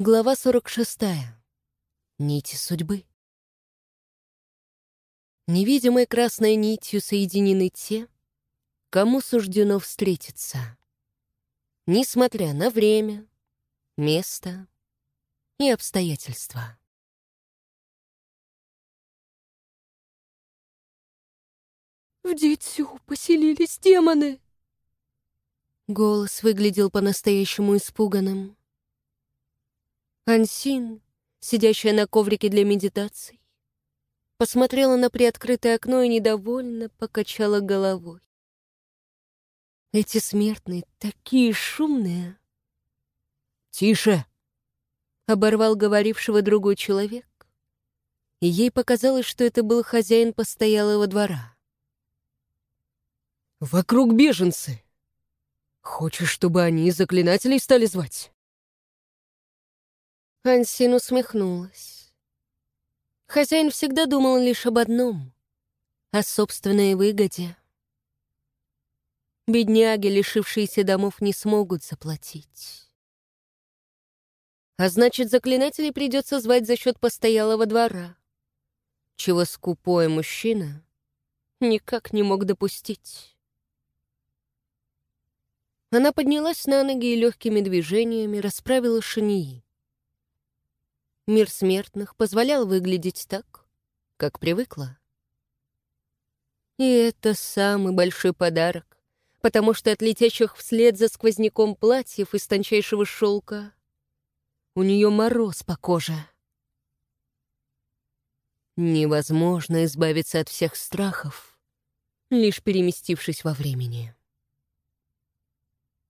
Глава 46. Нити судьбы. Невидимой красной нитью соединены те, кому суждено встретиться. Несмотря на время, место и обстоятельства. «В дитю поселились демоны!» Голос выглядел по-настоящему испуганным. Ансин, сидящая на коврике для медитаций, посмотрела на приоткрытое окно и недовольно покачала головой. Эти смертные такие шумные. «Тише!» — оборвал говорившего другой человек, и ей показалось, что это был хозяин постоялого двора. «Вокруг беженцы! Хочешь, чтобы они заклинателей стали звать?» Ансин усмехнулась. Хозяин всегда думал лишь об одном — о собственной выгоде. Бедняги, лишившиеся домов, не смогут заплатить. А значит, заклинателей придется звать за счет постоялого двора, чего скупой мужчина никак не мог допустить. Она поднялась на ноги и легкими движениями расправила шинии. Мир смертных позволял выглядеть так, как привыкла. И это самый большой подарок, потому что от летящих вслед за сквозняком платьев из тончайшего шелка у нее мороз по коже. Невозможно избавиться от всех страхов, лишь переместившись во времени.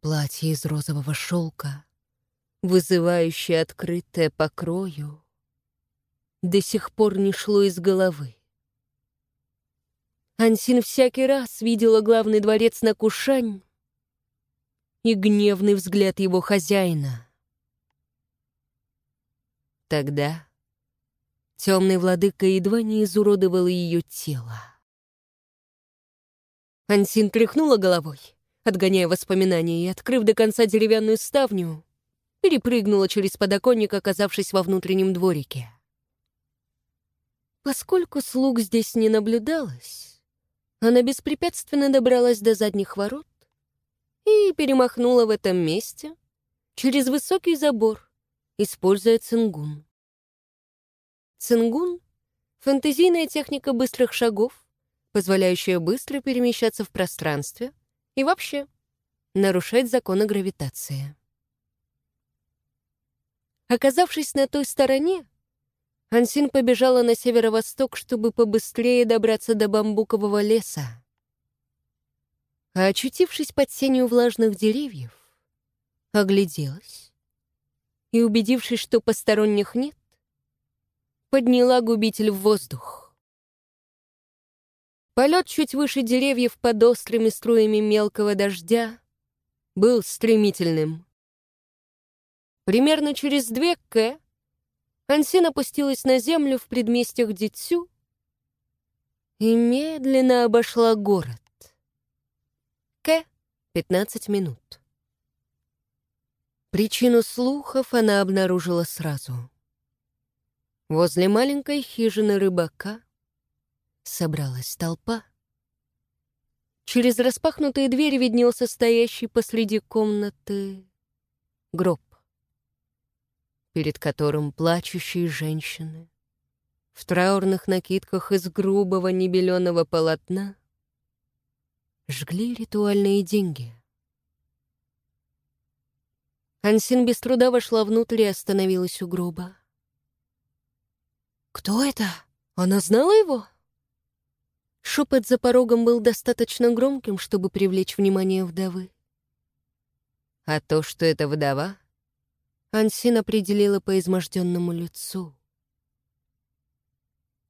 Платье из розового шелка, вызывающее открытое по крою, до сих пор не шло из головы. Ансин всякий раз видела главный дворец на Кушань и гневный взгляд его хозяина. Тогда темный владыка едва не изуродовал ее тело. Ансин тряхнула головой — отгоняя воспоминания, и, открыв до конца деревянную ставню, перепрыгнула через подоконник, оказавшись во внутреннем дворике. Поскольку слуг здесь не наблюдалось, она беспрепятственно добралась до задних ворот и перемахнула в этом месте через высокий забор, используя цингун. Цингун — фэнтезийная техника быстрых шагов, позволяющая быстро перемещаться в пространстве — и вообще, нарушать законы гравитации. Оказавшись на той стороне, Ансин побежала на северо-восток, чтобы побыстрее добраться до бамбукового леса. А очутившись под сенью влажных деревьев, огляделась и, убедившись, что посторонних нет, подняла губитель в воздух. Полет чуть выше деревьев под острыми струями мелкого дождя был стремительным. Примерно через две К Ансин опустилась на землю в предместьях Дитсю и медленно обошла город. К — 15 минут. Причину слухов она обнаружила сразу. Возле маленькой хижины рыбака собралась толпа. Через распахнутые двери виднелся стоящий посреди комнаты гроб, перед которым плачущие женщины в траурных накидках из грубого небеленого полотна жгли ритуальные деньги. Ансин без труда вошла внутрь и остановилась у гроба. «Кто это? Она знала его?» Шепот за порогом был достаточно громким, чтобы привлечь внимание вдовы. А то, что это вдова, Ансин определила по изможденному лицу.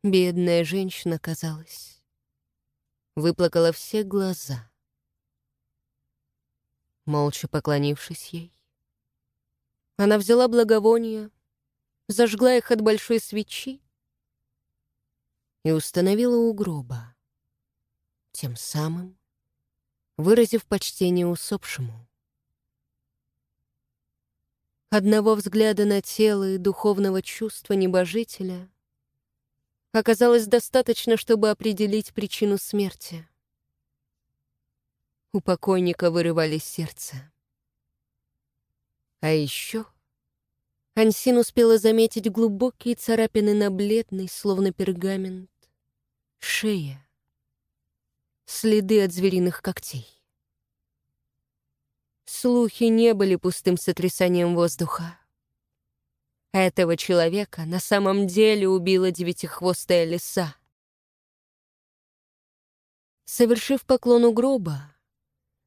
Бедная женщина, казалось, выплакала все глаза. Молча поклонившись ей, она взяла благовония, зажгла их от большой свечи и установила у гроба тем самым выразив почтение усопшему. Одного взгляда на тело и духовного чувства небожителя оказалось достаточно, чтобы определить причину смерти. У покойника вырывались сердце. А еще Ансин успела заметить глубокие царапины на бледной, словно пергамент, шее. Следы от звериных когтей. Слухи не были пустым сотрясанием воздуха. Этого человека на самом деле убила девятихвостая лиса. Совершив поклон у гроба,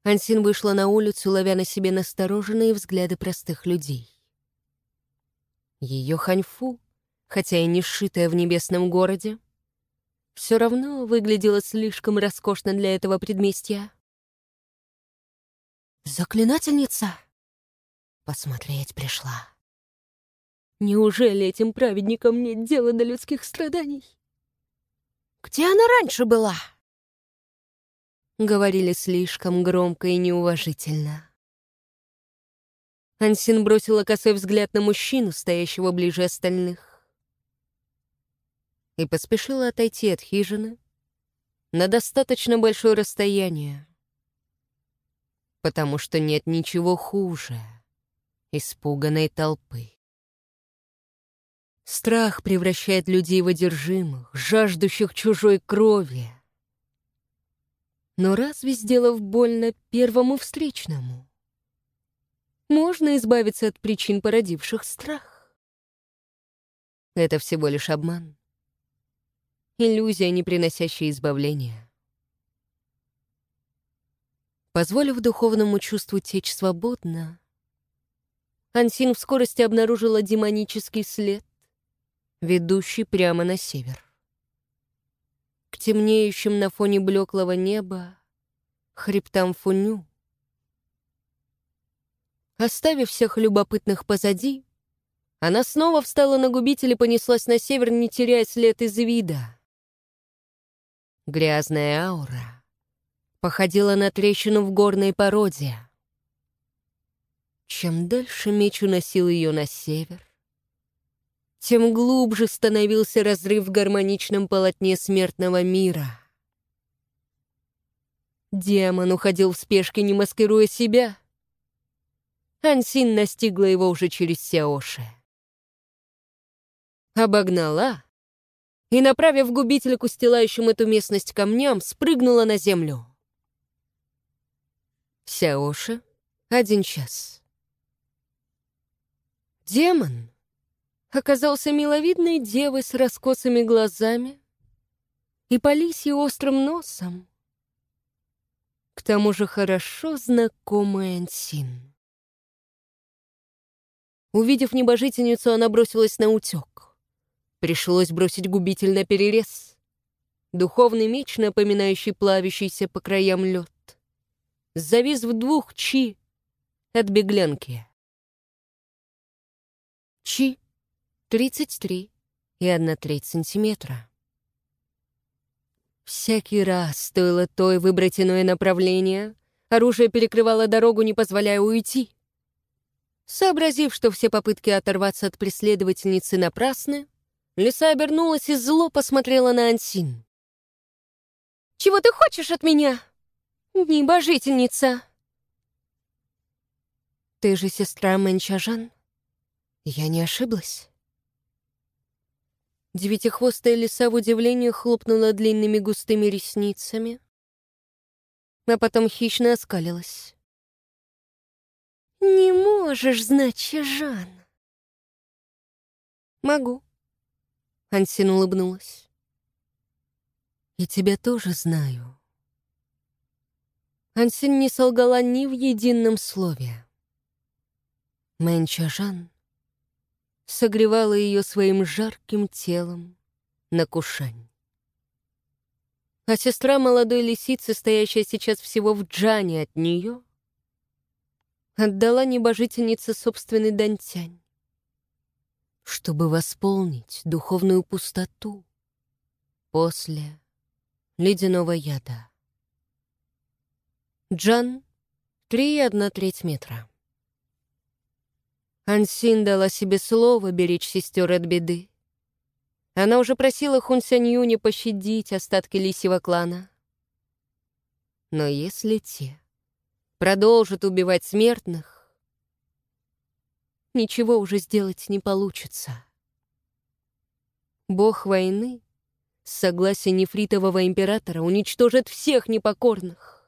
Ансин вышла на улицу, ловя на себе настороженные взгляды простых людей. Ее ханьфу, хотя и не сшитая в небесном городе, все равно выглядела слишком роскошно для этого предместья. «Заклинательница?» Посмотреть пришла. Неужели этим праведникам нет дела до людских страданий? Где она раньше была? Говорили слишком громко и неуважительно. Ансин бросила косой взгляд на мужчину, стоящего ближе остальных, и поспешила отойти от хижины на достаточно большое расстояние, потому что нет ничего хуже испуганной толпы. Страх превращает людей в одержимых, жаждущих чужой крови. Но разве, сделав больно первому встречному, можно избавиться от причин, породивших страх? Это всего лишь обман. Иллюзия, не приносящая избавления. Позволив духовному чувству течь свободно, Ансин в скорости обнаружила демонический след, ведущий прямо на север. К темнеющим на фоне блеклого неба хребтам Фуню. Оставив всех любопытных позади, она снова встала на губитель и понеслась на север, не теряя след из вида. Грязная аура походила на трещину в горной породе. Чем дальше меч уносил ее на север, тем глубже становился разрыв в гармоничном полотне смертного мира. Демон уходил в спешке, не маскируя себя. Ансин настигла его уже через Сяоши. Обогнала и, направив губителя к устилающим эту местность камням, спрыгнула на землю. Сяоши — один час. Демон оказался миловидной девой с раскосыми глазами и по острым носом. К тому же хорошо знакомый Ансин. Увидев небожительницу, она бросилась на утек. Пришлось бросить губитель на перерез. Духовный меч, напоминающий плавящийся по краям лед, завис в двух чи от беглянки. Чи 33 и 1 треть сантиметра. Всякий раз стоило той выбрать иное направление, оружие перекрывало дорогу, не позволяя уйти. Сообразив, что все попытки оторваться от преследовательницы напрасны, Лиса обернулась и зло посмотрела на Ансин. «Чего ты хочешь от меня, небожительница?» «Ты же сестра Мэнчажан? Я не ошиблась?» Девятихвостая лиса в удивлении хлопнула длинными густыми ресницами, а потом хищно оскалилась. «Не можешь знать, Чижан!» «Могу», — Ансин улыбнулась. «И тебя тоже знаю». Ансин не солгала ни в едином слове. Мэн Чажан согревала ее своим жарким телом на кушань. А сестра молодой лисицы, стоящая сейчас всего в джане от нее, отдала небожительнице собственный дантянь, чтобы восполнить духовную пустоту после ледяного яда. Джан — три и одна треть метра. Ансин дала себе слово беречь сестер от беды. Она уже просила Хун Сянью не пощадить остатки лисьего клана. Но если те продолжат убивать смертных, ничего уже сделать не получится. Бог войны с согласия нефритового императора уничтожит всех непокорных,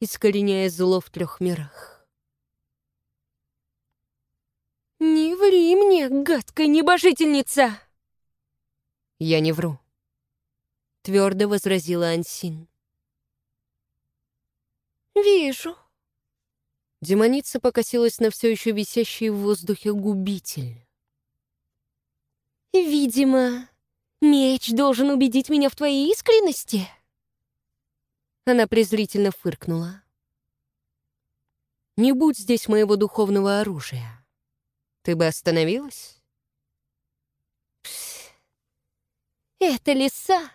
искореняя зло в трех мирах. «Не ври мне, гадкая небожительница!» «Я не вру», — твердо возразила Ансин. «Вижу». Демоница покосилась на все еще висящий в воздухе губитель. «Видимо, меч должен убедить меня в твоей искренности?» Она презрительно фыркнула. «Не будь здесь моего духовного оружия. Ты бы остановилась?» «Эта лиса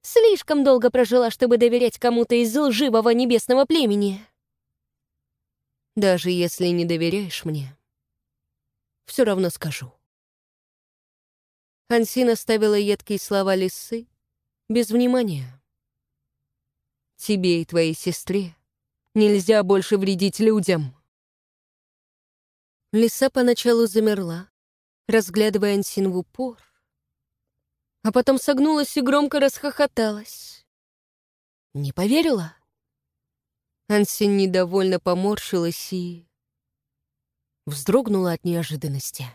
слишком долго прожила, чтобы доверять кому-то из лживого небесного племени». «Даже если не доверяешь мне, все равно скажу». Ансин оставила едкие слова лисы без внимания. «Тебе и твоей сестре нельзя больше вредить людям». Лиса поначалу замерла, разглядывая Ансин в упор, а потом согнулась и громко расхохоталась. «Не поверила?» Ансин недовольно поморщилась и... вздрогнула от неожиданности.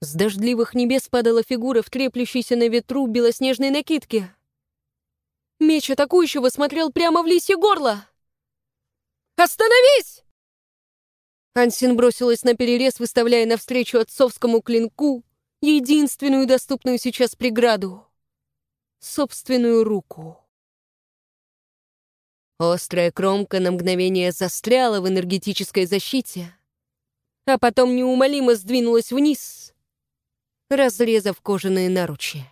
С дождливых небес падала фигура в треплющейся на ветру белоснежной накидке. Меч атакующего смотрел прямо в лисье горло. «Остановись!» Ансин бросилась на перерез, выставляя навстречу отцовскому клинку единственную доступную сейчас преграду — собственную руку. Острая кромка на мгновение застряла в энергетической защите, а потом неумолимо сдвинулась вниз, разрезав кожаные наручи.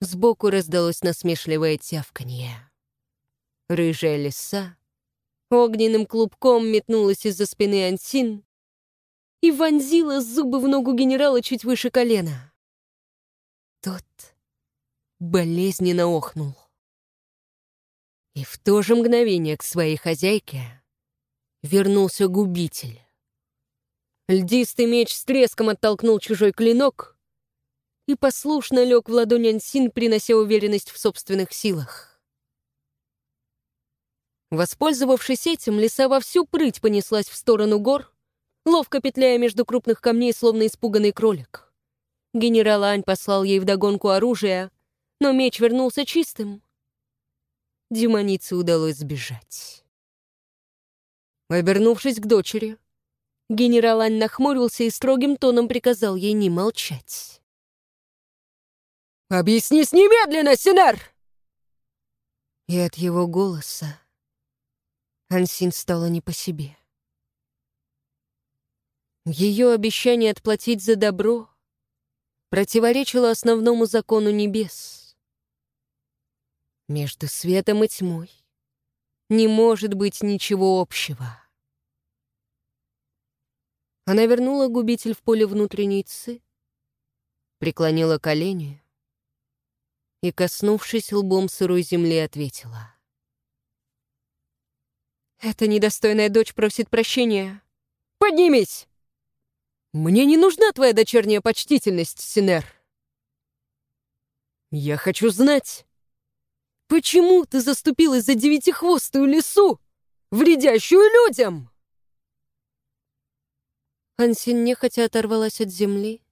Сбоку раздалось насмешливое тявканье. Рыжая лиса огненным клубком метнулась из-за спины Ансин и вонзила зубы в ногу генерала чуть выше колена. Тот болезненно охнул. И в то же мгновение к своей хозяйке вернулся губитель. Льдистый меч с треском оттолкнул чужой клинок и послушно лег в ладонь Ансин, принося уверенность в собственных силах. Воспользовавшись этим, лиса во всю прыть понеслась в сторону гор, ловко петляя между крупных камней, словно испуганный кролик. Генерал Ань послал ей вдогонку оружие, но меч вернулся чистым. Демонице удалось сбежать. Обернувшись к дочери, Генерал Ань нахмурился и строгим тоном приказал ей не молчать. «Объяснись немедленно, Синар!» И от его голоса Ансин стало не по себе. Ее обещание отплатить за добро противоречило основному закону небес. Между светом и тьмой не может быть ничего общего. Она вернула губитель в поле внутренней ци, преклонила колени и, коснувшись лбом сырой земли, ответила. «Эта недостойная дочь просит прощения. Поднимись! Мне не нужна твоя дочерняя почтительность, Синер. Я хочу знать, почему ты заступилась за девятихвостую лису, вредящую людям?» Ансин нехотя оторвалась от земли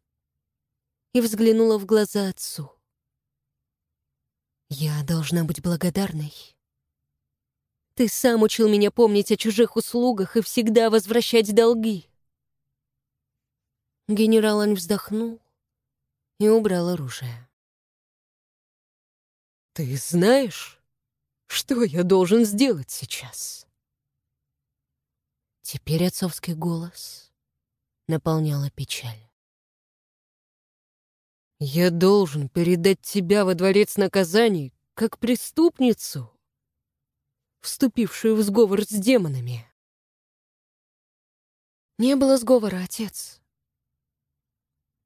и взглянула в глаза отцу. «Я должна быть благодарной. Ты сам учил меня помнить о чужих услугах и всегда возвращать долги». Генерал Ань вздохнул и убрал оружие. «Ты знаешь, что я должен сделать сейчас?» Теперь отцовский голос наполняла печаль. «Я должен передать тебя во дворец наказаний как преступницу, вступившую в сговор с демонами». Не было сговора, отец.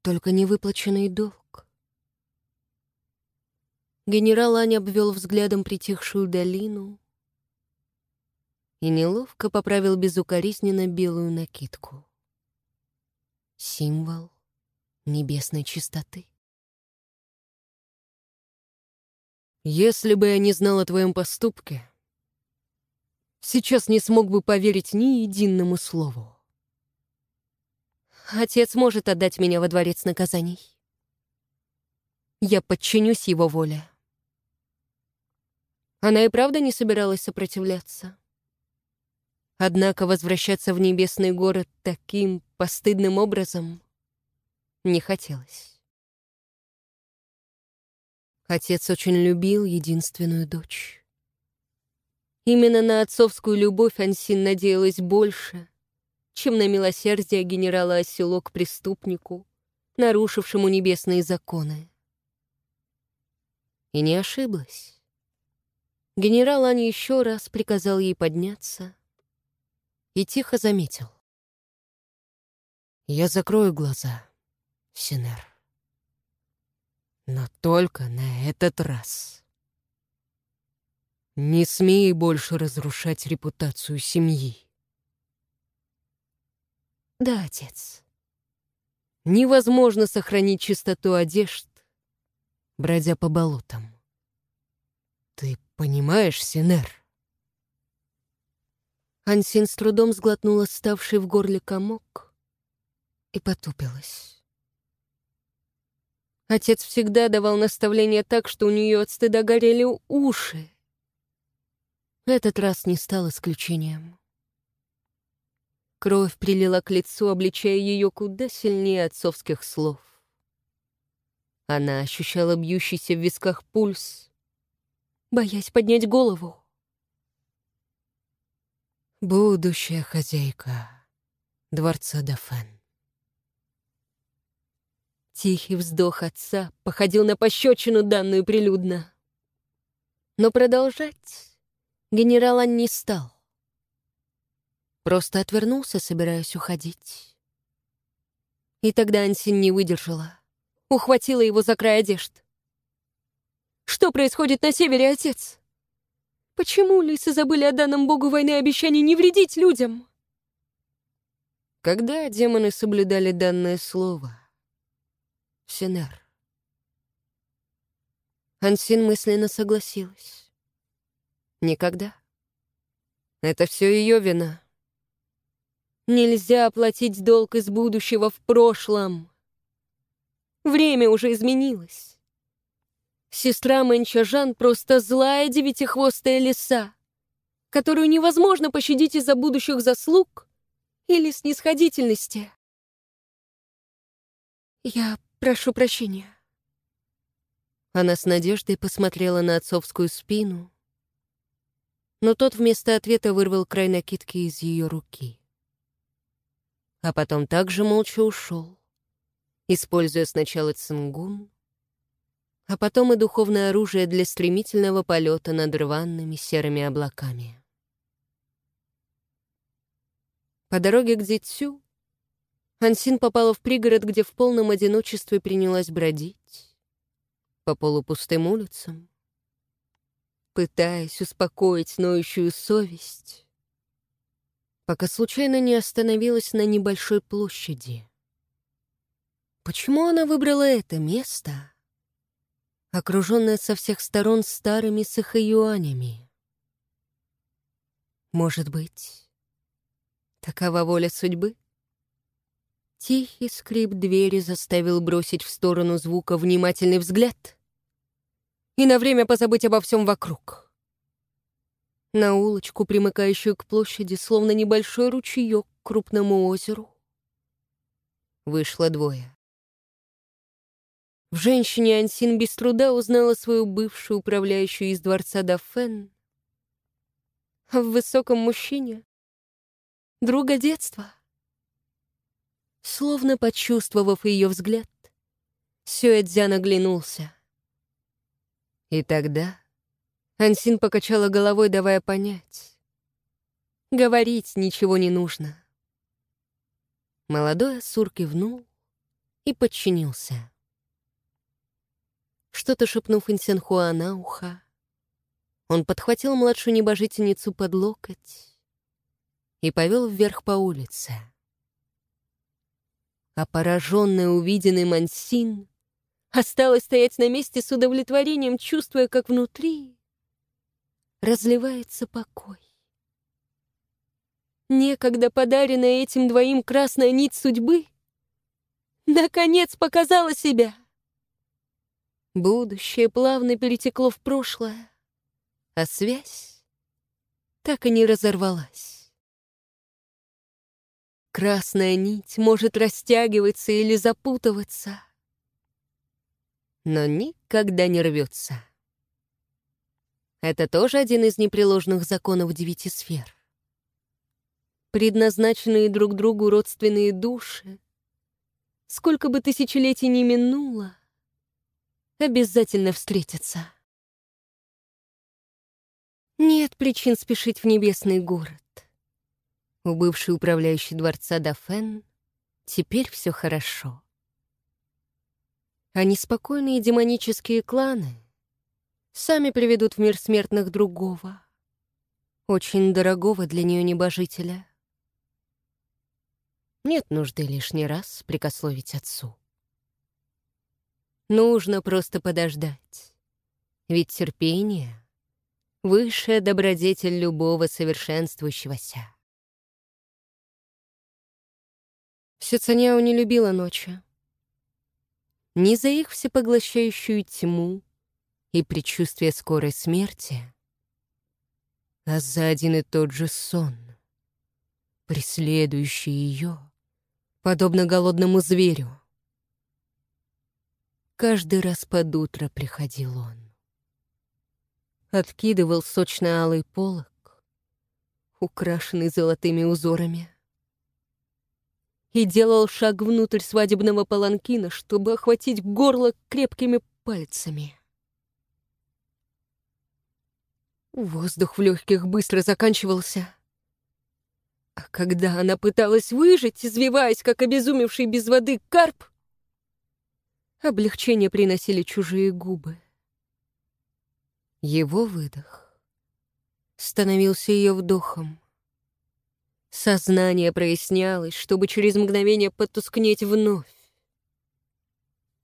Только невыплаченный долг. Генерал Ань обвел взглядом притихшую долину и неловко поправил безукоризненно белую накидку. Символ небесной чистоты. Если бы я не знал о твоем поступке, сейчас не смог бы поверить ни единому слову. Отец может отдать меня во дворец наказаний. Я подчинюсь его воле. Она и правда не собиралась сопротивляться. Однако возвращаться в небесный город таким постыдным образом не хотелось. Отец очень любил единственную дочь. Именно на отцовскую любовь Ансин надеялась больше, чем на милосердие генерала Осело к преступнику, нарушившему небесные законы. И не ошиблась. Генерал Ани еще раз приказал ей подняться и тихо заметил. «Я закрою глаза, Синер. Но только на этот раз. Не смей больше разрушать репутацию семьи». «Да, отец». Невозможно сохранить чистоту одежд, бродя по болотам. Ты понимаешь, Синер? Ансин с трудом сглотнула ставший в горле комок и потупилась. Отец всегда давал наставления так, что у нее от стыда горели уши. Этот раз не стал исключением. Кровь прилила к лицу, обличая ее куда сильнее отцовских слов. Она ощущала бьющийся в висках пульс, боясь поднять голову. Будущая хозяйка дворца Дафен. Тихий вздох отца походил на пощечину, данную прилюдно. Но продолжать генерал не стал. Просто отвернулся, собираясь уходить. И тогда Ансин не выдержала. Ухватила его за край одежд. Что происходит на севере, отец? Почему лисы забыли о данном богу войны обещании не вредить людям? Когда демоны соблюдали данное слово? Сенер. Ансин мысленно согласилась. Никогда. Это все ее вина. Нельзя оплатить долг из будущего в прошлом. Время уже изменилось. Сестра Мэнчажан просто злая девятихвостая лиса, которую невозможно пощадить из-за будущих заслуг или снисходительности. Я прошу прощения. Она с надеждой посмотрела на отцовскую спину, но тот вместо ответа вырвал край накидки из ее руки. А потом также молча ушел, используя сначала цингун, а потом и духовное оружие для стремительного полета над рваными серыми облаками. По дороге к Дзитсю Ансин попала в пригород, где в полном одиночестве принялась бродить по полупустым улицам, пытаясь успокоить ноющую совесть, пока случайно не остановилась на небольшой площади. Почему она выбрала это место — окруженная со всех сторон старыми сахаюанями. Может быть, такова воля судьбы? Тихий скрип двери заставил бросить в сторону звука внимательный взгляд и на время позабыть обо всем вокруг. На улочку, примыкающую к площади, словно небольшой ручеек к крупному озеру, вышло двое. В женщине Ансин без труда узнала свою бывшую управляющую из дворца Дафен. А в высоком мужчине — друга детства. Словно почувствовав ее взгляд, Сюэдзян оглянулся. И тогда Ансин покачала головой, давая понять. Говорить ничего не нужно. Молодой Асур кивнул и подчинился. Что-то шепнув Инсенхуа на ухо, он подхватил младшую небожительницу под локоть и повел вверх по улице. А пораженная увиденный Мансин осталась стоять на месте с удовлетворением, чувствуя, как внутри разливается покой. Некогда подаренная этим двоим красная нить судьбы наконец показала себя. Будущее плавно перетекло в прошлое, а связь так и не разорвалась. Красная нить может растягиваться или запутываться, но никогда не рвется. Это тоже один из непреложных законов девяти сфер. Предназначенные друг другу родственные души, сколько бы тысячелетий ни минуло, обязательно встретятся. Нет причин спешить в небесный город. У бывшей управляющей дворца Дафен теперь все хорошо. А неспокойные демонические кланы сами приведут в мир смертных другого, очень дорогого для нее небожителя. Нет нужды лишний раз прикословить отцу. Нужно просто подождать. Ведь терпение — высшая добродетель любого совершенствующегося. Сицаняо не любила ночи. Не за их всепоглощающую тьму и предчувствие скорой смерти, а за один и тот же сон, преследующий ее, подобно голодному зверю. Каждый раз под утро приходил он. Откидывал сочно-алый полог, украшенный золотыми узорами, и делал шаг внутрь свадебного паланкина, чтобы охватить горло крепкими пальцами. Воздух в легких быстро заканчивался. А когда она пыталась выжить, извиваясь, как обезумевший без воды карп, Облегчение приносили чужие губы. Его выдох становился ее вдохом. Сознание прояснялось, чтобы через мгновение потускнеть вновь.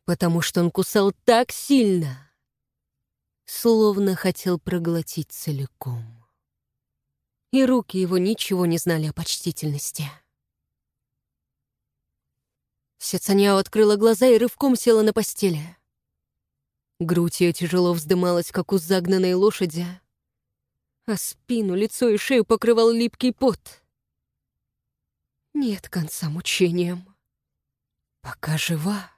Потому что он кусал так сильно, словно хотел проглотить целиком. И руки его ничего не знали о почтительности. Сецаняо открыла глаза и рывком села на постели. Грудь ее тяжело вздымалась, как у загнанной лошади, а спину, лицо и шею покрывал липкий пот. Нет конца мучениям. Пока жива.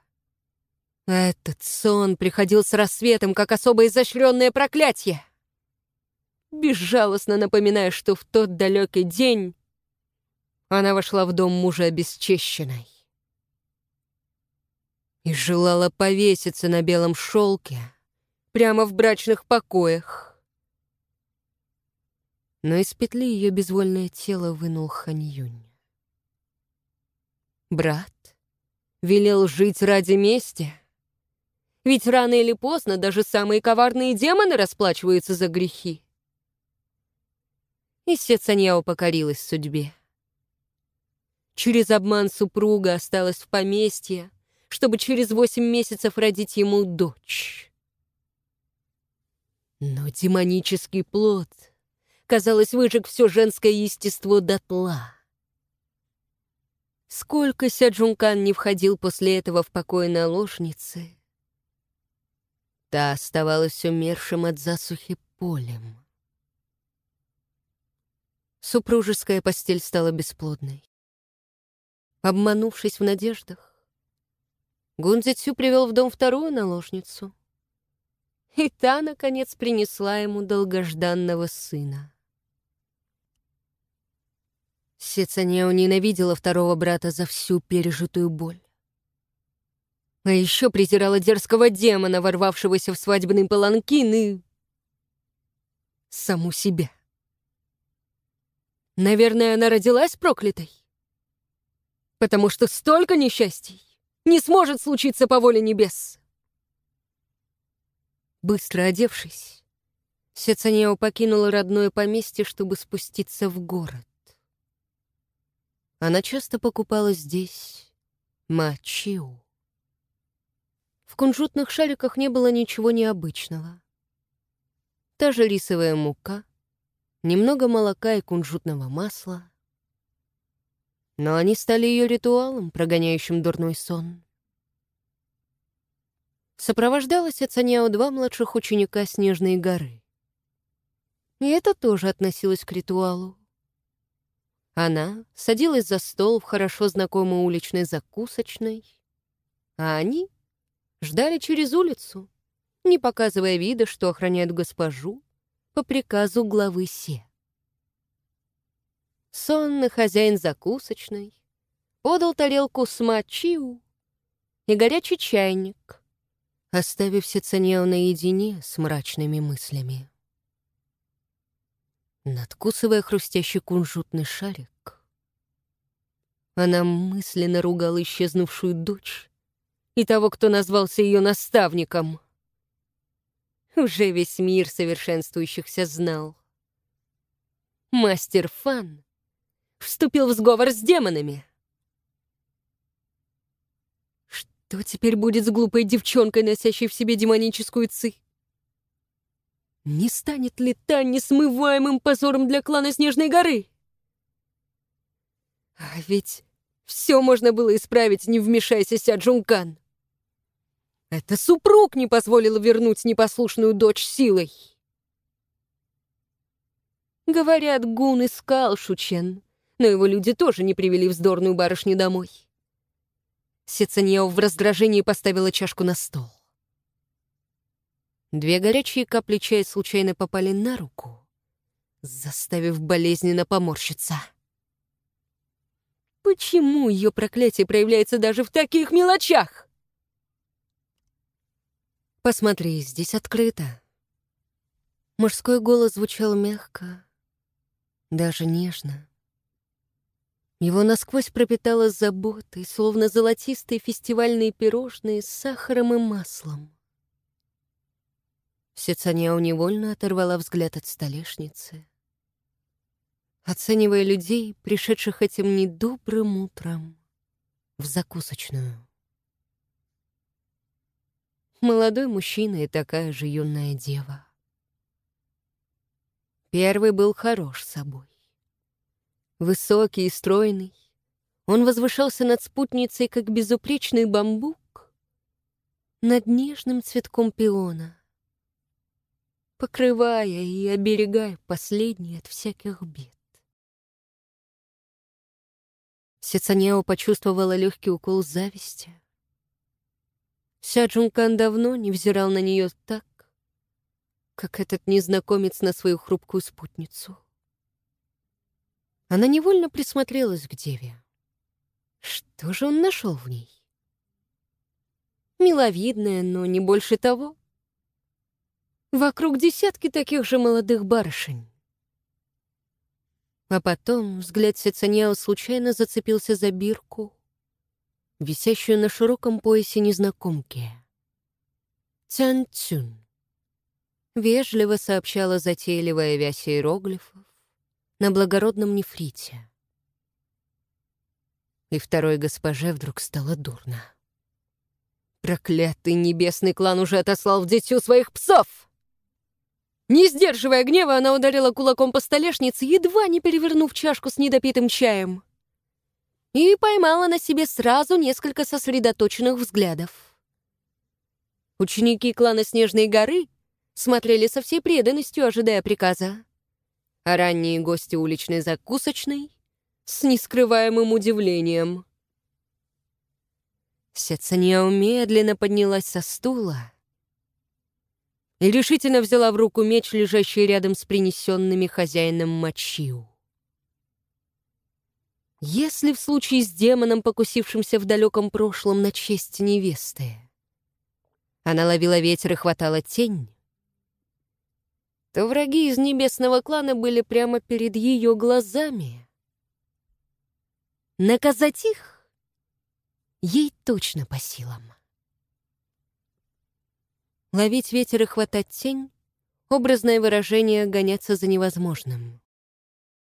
Этот сон приходил с рассветом, как особо изощренное проклятие. Безжалостно напоминая, что в тот далекий день она вошла в дом мужа обесчещенной и желала повеситься на белом шелке прямо в брачных покоях. Но из петли ее безвольное тело вынул Ханьюнь. Брат велел жить ради мести. Ведь рано или поздно даже самые коварные демоны расплачиваются за грехи. И Сецаньяо покорилась судьбе. Через обман супруга осталась в поместье, чтобы через восемь месяцев родить ему дочь. Но демонический плод, казалось, выжег все женское естество дотла. Сколько Сяджункан не входил после этого в покой наложницы, та оставалась умершим от засухи полем. Супружеская постель стала бесплодной. Обманувшись в надеждах, Гунзицю привел в дом вторую наложницу. И та, наконец, принесла ему долгожданного сына. Сецанео ненавидела второго брата за всю пережитую боль. А еще презирала дерзкого демона, ворвавшегося в свадебный паланкин, и... саму себя. Наверное, она родилась проклятой. Потому что столько несчастий не сможет случиться по воле небес. Быстро одевшись, Сецанео покинула родное поместье, чтобы спуститься в город. Она часто покупала здесь мачиу. В кунжутных шариках не было ничего необычного. Та же рисовая мука, немного молока и кунжутного масла. Но они стали ее ритуалом, прогоняющим дурной сон. Сопровождалась Ацаняо два младших ученика Снежной горы. И это тоже относилось к ритуалу. Она садилась за стол в хорошо знакомой уличной закусочной, а они ждали через улицу, не показывая вида, что охраняют госпожу по приказу главы Се. Сонный хозяин закусочной подал тарелку с мачиу и горячий чайник, оставив Сицанео наедине с мрачными мыслями. Надкусывая хрустящий кунжутный шарик, она мысленно ругала исчезнувшую дочь и того, кто назвался ее наставником. Уже весь мир совершенствующихся знал. Мастер Фан вступил в сговор с демонами. Что теперь будет с глупой девчонкой, носящей в себе демоническую ци? Не станет ли та несмываемым позором для клана Снежной горы? А ведь все можно было исправить, не вмешайся Ся Джункан. Это супруг не позволил вернуть непослушную дочь силой. Говорят, Гун искал Шучен, но его люди тоже не привели вздорную барышню домой. Сецаньяо в раздражении поставила чашку на стол. Две горячие капли чая случайно попали на руку, заставив болезненно поморщиться. Почему ее проклятие проявляется даже в таких мелочах? «Посмотри, здесь открыто». Мужской голос звучал мягко, даже нежно. Его насквозь пропитало заботой, словно золотистые фестивальные пирожные с сахаром и маслом. Сецаняо невольно оторвала взгляд от столешницы, оценивая людей, пришедших этим недобрым утром в закусочную. Молодой мужчина и такая же юная дева. Первый был хорош собой. Высокий и стройный, он возвышался над спутницей, как безупречный бамбук, над нежным цветком пиона покрывая и оберегая последние от всяких бед. Сецанео почувствовала легкий укол зависти. Ся Джункан давно не взирал на нее так, как этот незнакомец на свою хрупкую спутницу. Она невольно присмотрелась к деве. Что же он нашел в ней? Миловидная, но не больше того. Вокруг десятки таких же молодых барышень. А потом взгляд Сецаньяо случайно зацепился за бирку, висящую на широком поясе незнакомки. Цян Цюн. Вежливо сообщала затейливая вязь иероглифов на благородном нефрите. И второй госпоже вдруг стало дурно. Проклятый небесный клан уже отослал в дитю своих псов! Не сдерживая гнева, она ударила кулаком по столешнице, едва не перевернув чашку с недопитым чаем. И поймала на себе сразу несколько сосредоточенных взглядов. Ученики клана Снежной горы смотрели со всей преданностью, ожидая приказа. А ранние гости уличной закусочной — с нескрываемым удивлением. Сецания медленно поднялась со стула и решительно взяла в руку меч, лежащий рядом с принесенными хозяином Мачиу. Если в случае с демоном, покусившимся в далеком прошлом на честь невесты, она ловила ветер и хватала тень, то враги из небесного клана были прямо перед ее глазами. Наказать их ей точно по силам. Ловить ветер и хватать тень — образное выражение гоняться за невозможным.